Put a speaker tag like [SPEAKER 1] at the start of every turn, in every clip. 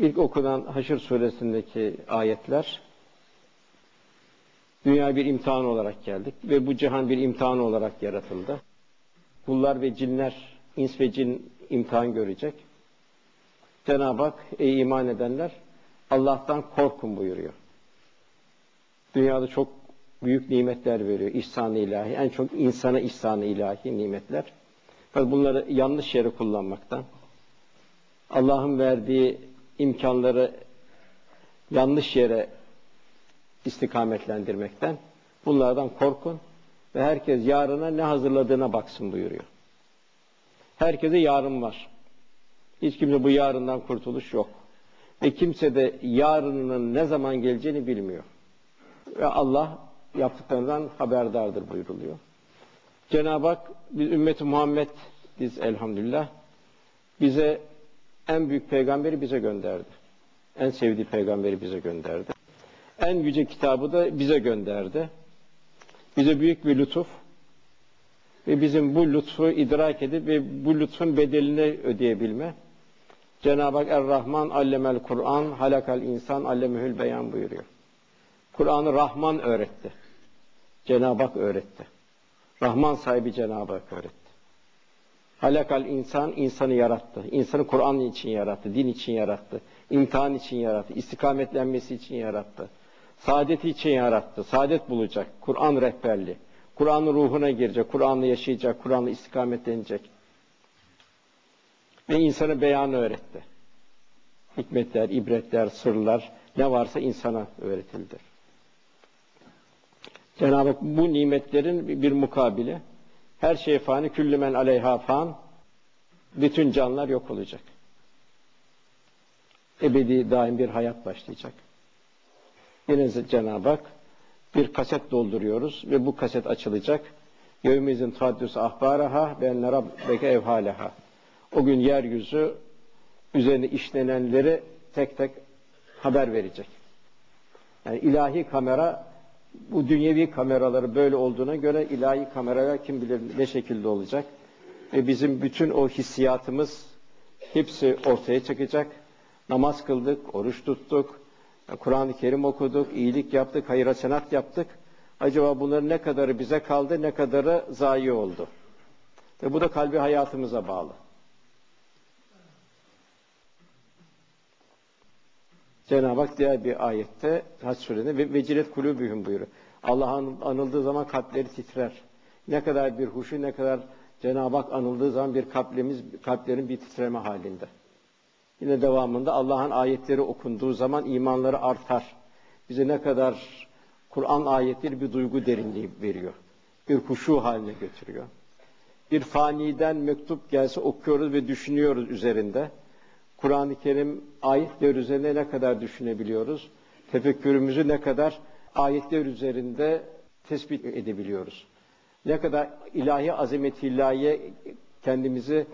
[SPEAKER 1] İlk okunan Haşr suresindeki ayetler dünya bir imtihan olarak geldik ve bu cihan bir imtihan olarak yaratıldı. Kullar ve cinler, ins ve cin imtihan görecek. Cenab-ı Hak ey iman edenler Allah'tan korkun buyuruyor. Dünyada çok büyük nimetler veriyor. İhsan-ı ilahi. En çok insana ihsan-ı ilahi nimetler. Fakat bunları yanlış yere kullanmaktan, Allah'ın verdiği imkanları yanlış yere istikametlendirmekten, bunlardan korkun ve herkes yarına ne hazırladığına baksın buyuruyor. Herkese yarın var. Hiç kimse bu yarından kurtuluş yok. Ve kimse de yarınının ne zaman geleceğini bilmiyor. Ve Allah yaptıklarından haberdardır buyuruluyor. Cenab-ı Hak biz ümmeti Muhammed biz elhamdülillah bize en büyük peygamberi bize gönderdi. En sevdiği peygamberi bize gönderdi. En yüce kitabı da bize gönderdi. Bize büyük bir lütuf ve bizim bu lütfu idrak edip ve bu lütfun bedelini ödeyebilme. Cenab-ı Hak Er-Rahman allemel Kur'an halakal insan allemehül beyan buyuruyor. Kur'an'ı Rahman öğretti. Cenab-ı Hak öğretti. Rahman sahibi Cenab-ı Hak öğretti. Halakal insan, insanı yarattı. İnsanı Kur'an için yarattı, din için yarattı, imtihan için yarattı, istikametlenmesi için yarattı. Saadeti için yarattı, saadet bulacak, Kur'an rehberliği. Kur'an'ın ruhuna girecek, Kur'an'la yaşayacak, Kur'an'la istikametlenecek. Ve insana beyanı öğretti. Hikmetler, ibretler, sırlar, ne varsa insana öğretildi. Cenab-ı bu nimetlerin bir mukabili. Her şey fani, küllü men aleyha fan. Bütün canlılar yok olacak. Ebedi daim bir hayat başlayacak. Yine Cenab-ı Hak bir kaset dolduruyoruz ve bu kaset açılacak. Yevmizin taddüs ahbaraha ben rabbeke evhaleha. O gün yeryüzü üzerine işlenenleri tek tek haber verecek. Yani ilahi kamera bu dünyevi kameraları böyle olduğuna göre ilahi kameralar kim bilir ne şekilde olacak. Ve bizim bütün o hissiyatımız hepsi ortaya çıkacak. Namaz kıldık, oruç tuttuk, Kur'an-ı Kerim okuduk, iyilik yaptık, hayır hasenat yaptık. Acaba bunların ne kadarı bize kaldı, ne kadarı zayi oldu? Ve bu da kalbi hayatımıza bağlı. Cenab-ı Hak diğer bir ayette Hac surede ve vecilet kulübühüm buyuruyor. Allah anıldığı zaman kalpleri titrer. Ne kadar bir huşu, ne kadar Cenab-ı Hak anıldığı zaman bir kalplerimiz, kalplerin bir titreme halinde. Yine devamında Allah'ın ayetleri okunduğu zaman imanları artar. Bize ne kadar Kur'an ayetleri bir duygu derinliği veriyor. Bir huşu haline götürüyor. Bir faniden mektup gelse okuyoruz ve düşünüyoruz üzerinde. Kur'an-ı Kerim ayetler üzerine ne kadar düşünebiliyoruz? Tefekkürümüzü ne kadar ayetler üzerinde tespit edebiliyoruz? Ne kadar ilahi azameti ilahiye kendimizi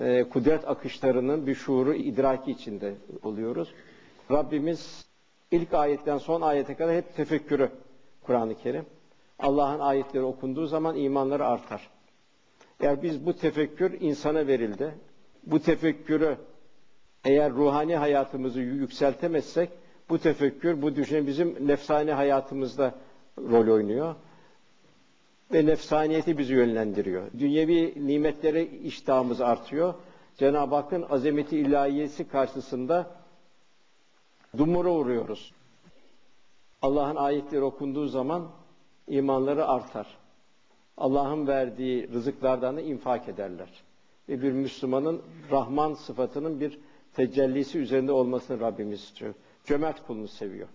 [SPEAKER 1] e, kudret akışlarının bir şuuru, idraki içinde oluyoruz. Rabbimiz ilk ayetten son ayete kadar hep tefekkürü Kur'an-ı Kerim. Allah'ın ayetleri okunduğu zaman imanları artar. Eğer biz bu tefekkür insana verildi, bu tefekkürü eğer ruhani hayatımızı yükseltemezsek bu tefekkür, bu düşünce bizim nefsani hayatımızda rol oynuyor. Ve nefsaniyeti bizi yönlendiriyor. Dünyevi nimetlere iştahımız artıyor. Cenab-ı Hakk'ın azameti ilahiyesi karşısında dumura uğruyoruz. Allah'ın ayetleri okunduğu zaman imanları artar. Allah'ın verdiği rızıklardan da infak ederler. Ve bir Müslümanın Rahman sıfatının bir tecellisi üzerinde olmasını Rabbimiz istiyor. Cömert kulunu seviyor.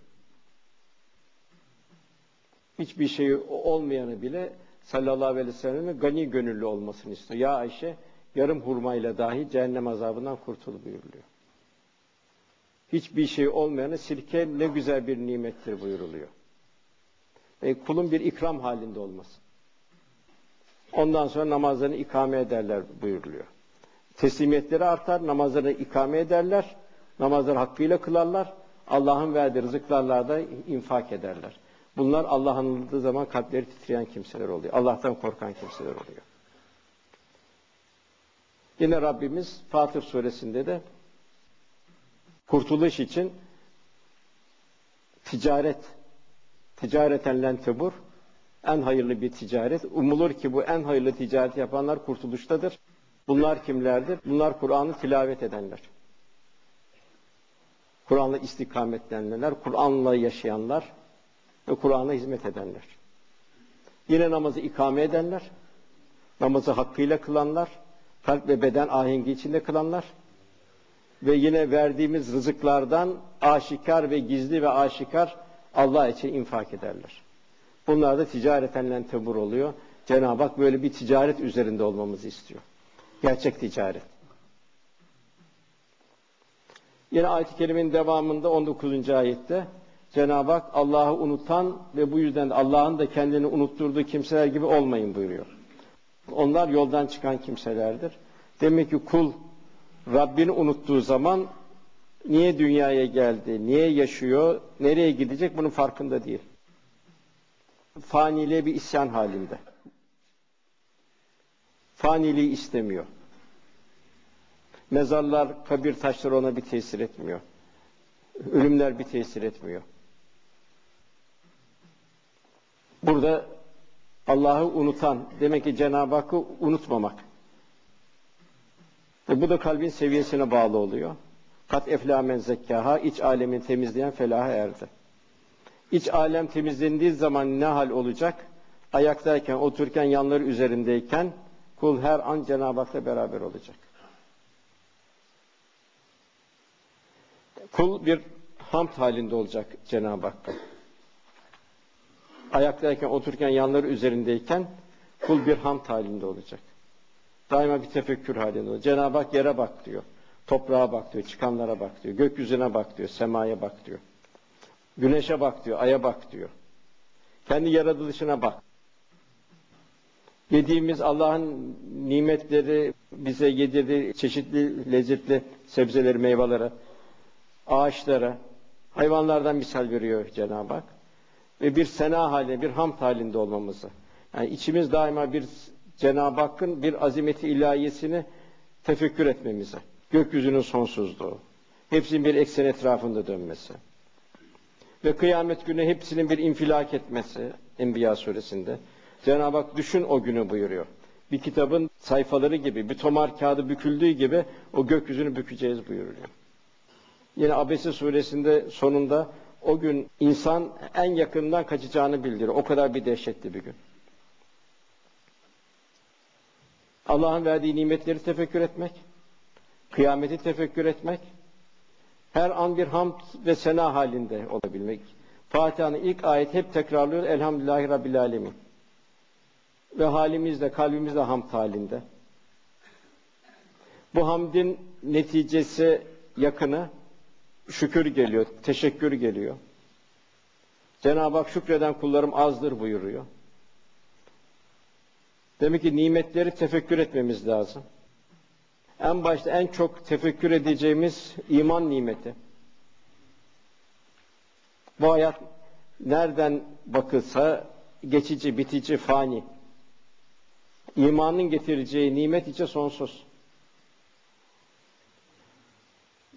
[SPEAKER 1] Hiçbir şey olmayanı bile sallallahu aleyhi ve sellem'in gani gönüllü olmasını istiyor. Ya Ayşe yarım hurmayla dahi cehennem azabından kurtul buyuruluyor. Hiçbir şey olmayanı sirke ne güzel bir nimettir buyuruluyor. E, kulun bir ikram halinde olması. Ondan sonra namazlarını ikame ederler buyuruluyor. Teslimiyetleri artar, namazlarını ikame ederler, namazları hakkıyla kılarlar, Allah'ın verdiği rızıklarla infak ederler. Bunlar Allah anıldığı zaman kalpleri titreyen kimseler oluyor. Allah'tan korkan kimseler oluyor. Yine Rabbimiz Fatır suresinde de kurtuluş için ticaret, ticareten len tebur, en hayırlı bir ticaret. Umulur ki bu en hayırlı ticaret yapanlar kurtuluştadır. Bunlar kimlerdir? Bunlar Kur'an'ı tilavet edenler. Kur'an'la istikametlenenler, Kur'an'la yaşayanlar ve Kur'an'a hizmet edenler. Yine namazı ikame edenler, namazı hakkıyla kılanlar, kalp ve beden ahengi içinde kılanlar ve yine verdiğimiz rızıklardan aşikar ve gizli ve aşikar Allah için infak ederler. Bunlar da ticaretenle tebur oluyor. Cenab-ı Hak böyle bir ticaret üzerinde olmamızı istiyor. Gerçek ticaret. Yine ayet-i kerimenin devamında 19. ayette Cenab-ı Hak Allah'ı unutan ve bu yüzden Allah'ın da kendini unutturduğu kimseler gibi olmayın buyuruyor. Onlar yoldan çıkan kimselerdir. Demek ki kul Rabbini unuttuğu zaman niye dünyaya geldi, niye yaşıyor, nereye gidecek bunun farkında değil. Faniliğe bir isyan halinde. Faniliği istemiyor. Mezarlar, kabir taşları ona bir tesir etmiyor. Ölümler bir tesir etmiyor. Burada Allah'ı unutan, demek ki Cenab-ı Hakk'ı unutmamak. Ve bu da kalbin seviyesine bağlı oluyor. Kat eflamen zekkaha, iç alemin temizleyen felaha erdi. İç alem temizlendiği zaman ne hal olacak? Ayaktayken, otururken, yanları üzerindeyken kul her an Cenab-ı Hak'la beraber olacak. Kul bir hamd halinde olacak Cenab-ı Hakk'a. Ayaktayken, otururken, yanları üzerindeyken kul bir hamd halinde olacak. Daima bir tefekkür halinde olacak. Cenab-ı Hak yere bak diyor. Toprağa bak diyor, çıkanlara bak diyor. Gökyüzüne bak diyor, semaya bak diyor. Güneşe bak diyor, aya bak diyor. Kendi yaratılışına bak. Yediğimiz Allah'ın nimetleri bize yedirdiği çeşitli lezzetli sebzeleri, meyveleri, ağaçlara, hayvanlardan misal veriyor Cenab-ı Hak. Ve bir sena halinde, bir hamd halinde olmamızı. Yani içimiz daima bir Cenab-ı Hakk'ın bir azimeti ilahiyesini tefekkür etmemize. Gökyüzünün sonsuzluğu. Hepsinin bir eksen etrafında dönmesi. Ve kıyamet günü hepsinin bir infilak etmesi Enbiya suresinde. Cenab-ı Hak düşün o günü buyuruyor. Bir kitabın sayfaları gibi, bir tomar kağıdı büküldüğü gibi o gökyüzünü bükeceğiz buyuruyor. Yine Abese suresinde sonunda o gün insan en yakından kaçacağını bildiriyor. O kadar bir dehşetli bir gün. Allah'ın verdiği nimetleri tefekkür etmek, kıyameti tefekkür etmek, her an bir hamd ve sena halinde olabilmek. Fatiha'nın ilk ayet hep tekrarlıyor. Elhamdülillahi Rabbil Alemin. Ve halimizde, kalbimizde hamd halinde. Bu hamdin neticesi yakını şükür geliyor, teşekkür geliyor. Cenab-ı Hak şükreden kullarım azdır buyuruyor. Demek ki nimetleri tefekkür etmemiz lazım. En başta en çok tefekkür edeceğimiz iman nimeti. Bu hayat nereden bakılsa geçici, bitici, fani. İmanın getireceği nimet içe sonsuz.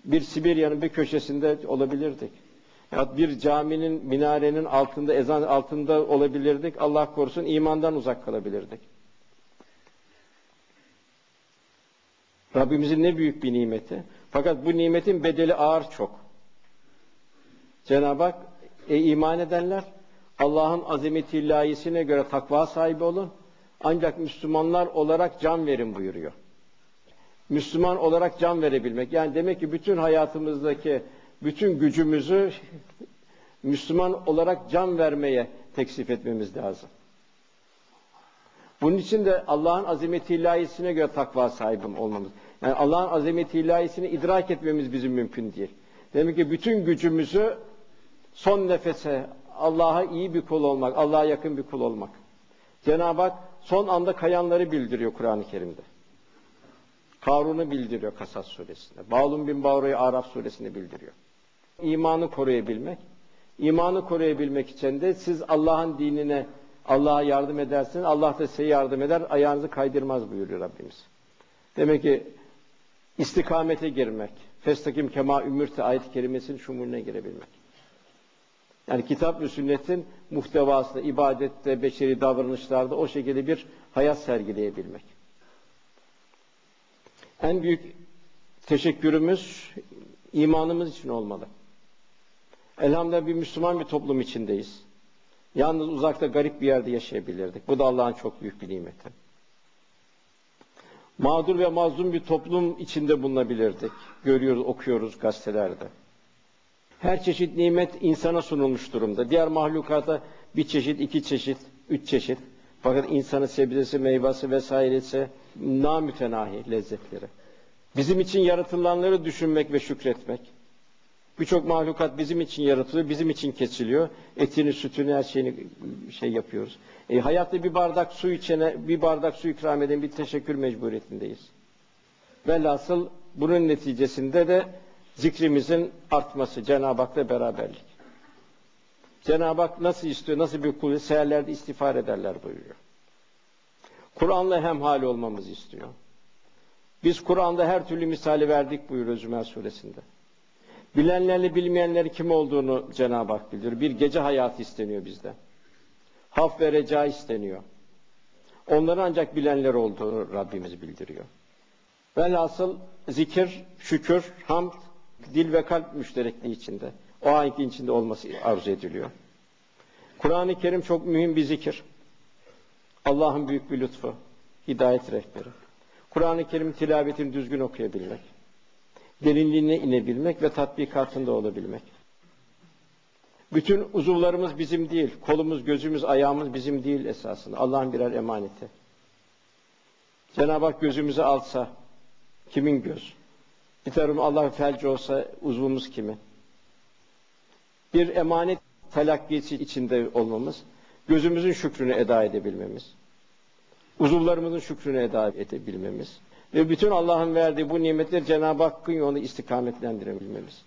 [SPEAKER 1] Bir Sibirya'nın bir köşesinde olabilirdik. Ya bir caminin, minarenin altında, ezan altında olabilirdik. Allah korusun imandan uzak kalabilirdik. Rabbimizin ne büyük bir nimeti. Fakat bu nimetin bedeli ağır çok. Cenab-ı Hak e, iman edenler Allah'ın azameti ilahisine göre takva sahibi olun. Ancak Müslümanlar olarak can verin buyuruyor. Müslüman olarak can verebilmek. Yani demek ki bütün hayatımızdaki bütün gücümüzü Müslüman olarak can vermeye teksif etmemiz lazım. Bunun için de Allah'ın azameti ilahisine göre takva sahibi olmamız. Yani Allah'ın azameti ilahisini idrak etmemiz bizim mümkün değil. Demek ki bütün gücümüzü son nefese Allah'a iyi bir kul olmak, Allah'a yakın bir kul olmak. Cenab-ı Hak son anda kayanları bildiriyor Kur'an-ı Kerim'de. Karun'u bildiriyor Kasas suresinde. Bağlum bin Bağru'yu Araf suresinde bildiriyor. İmanı koruyabilmek. İmanı koruyabilmek için de siz Allah'ın dinine Allah'a yardım edersiniz. Allah da size yardım eder. Ayağınızı kaydırmaz buyuruyor Rabbimiz. Demek ki istikamete girmek, festakim kema ümürte ayet kelimesinin şumuruna girebilmek. Yani kitap ve sünnetin muhtevasında, ibadette, beşeri davranışlarda o şekilde bir hayat sergileyebilmek. En büyük teşekkürümüz imanımız için olmalı. Elhamdülillah bir Müslüman bir toplum içindeyiz. Yalnız uzakta garip bir yerde yaşayabilirdik. Bu da Allah'ın çok büyük bir nimeti. Mağdur ve mazlum bir toplum içinde bulunabilirdik. Görüyoruz, okuyoruz gazetelerde. Her çeşit nimet insana sunulmuş durumda. Diğer mahlukata bir çeşit, iki çeşit, üç çeşit. Fakat insanın sebzesi, meyvesi vesairesi namütenahi lezzetleri. Bizim için yaratılanları düşünmek ve şükretmek. Birçok mahlukat bizim için yaratılıyor, bizim için kesiliyor. Etini, sütünü, her şeyini şey yapıyoruz. E, hayatta bir bardak su içene, bir bardak su ikram eden bir teşekkür mecburiyetindeyiz. Velhasıl bunun neticesinde de zikrimizin artması, Cenab-ı Hak'la beraberlik. Cenab-ı Hak nasıl istiyor, nasıl bir kul seherlerde istiğfar ederler buyuruyor. Kur'an'la hemhal olmamızı istiyor. Biz Kur'an'da her türlü misali verdik buyuruyor Zümer suresinde. Bilenlerle bilmeyenleri kim olduğunu Cenab-ı Hak bilir. Bir gece hayatı isteniyor bizden. Haf ve reca isteniyor. Onların ancak bilenler olduğunu Rabbimiz bildiriyor. Velhasıl zikir, şükür, hamd, dil ve kalp müşterekliği içinde. O ayetin içinde olması arzu ediliyor. Kur'an-ı Kerim çok mühim bir zikir. Allah'ın büyük bir lütfu, hidayet rehberi. Kur'an-ı Kerim tilavetini düzgün okuyabilmek, derinliğine inebilmek ve tatbikatında olabilmek. Bütün uzuvlarımız bizim değil, kolumuz, gözümüz, ayağımız bizim değil esasında. Allah'ın birer emaneti. Cenab-ı Hak gözümüzü alsa, kimin göz? Bir tarafım Allah felci olsa uzvumuz kimin? Bir emanet telakkisi içinde olmamız, gözümüzün şükrünü eda edebilmemiz, uzuvlarımızın şükrünü eda edebilmemiz ve bütün Allah'ın verdiği bu nimetleri Cenab-ı Hakk'ın yolunu istikametlendirebilmemiz.